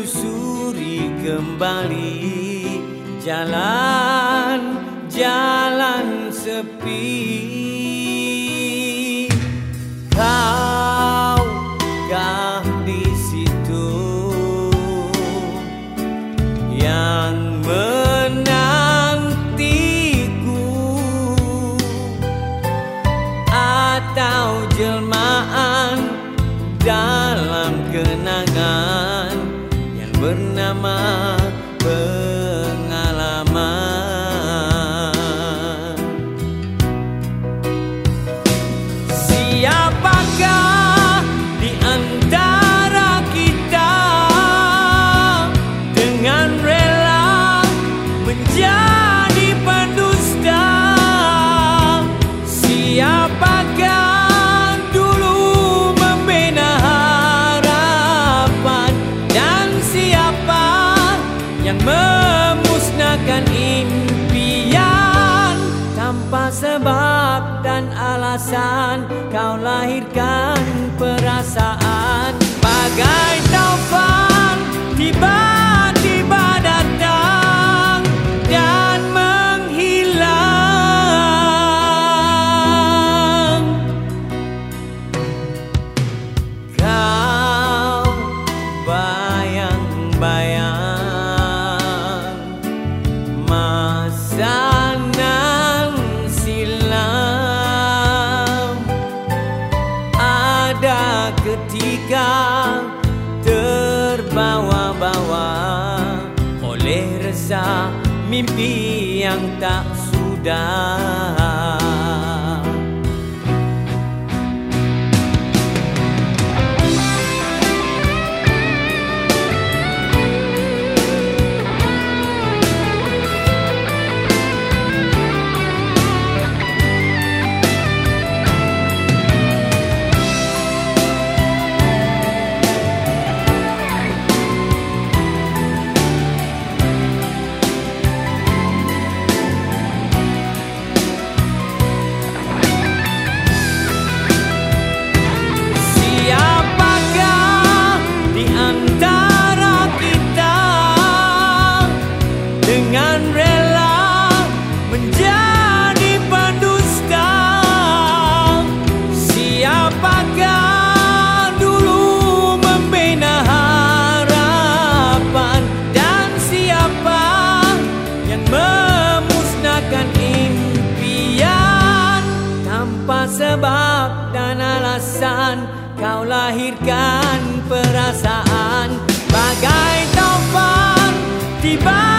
menyusuri kembali. Jalan-jalan sepi. Kau kah di situ? Yang menantiku. Atau jelmaan dalam kenangan bernama pengalaman. Siapakah di antara kita dengan rela menjadi sebab dan alasan kau lahirkan perasaan. Bagai taufan tiba-tiba datang dan menghilang. Kau bayang-bayang masa ketika terbawa-bawa oleh rasa mimpi yang tak sudah kau lahirkan perasaan bagai taufan tiba-tiba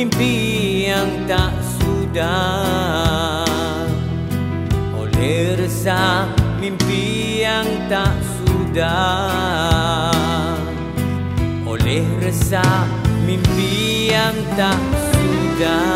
mimpi yang tak sudah oleh rasa mimpi yang tak sudah oleh rasa mimpi yang tak sudah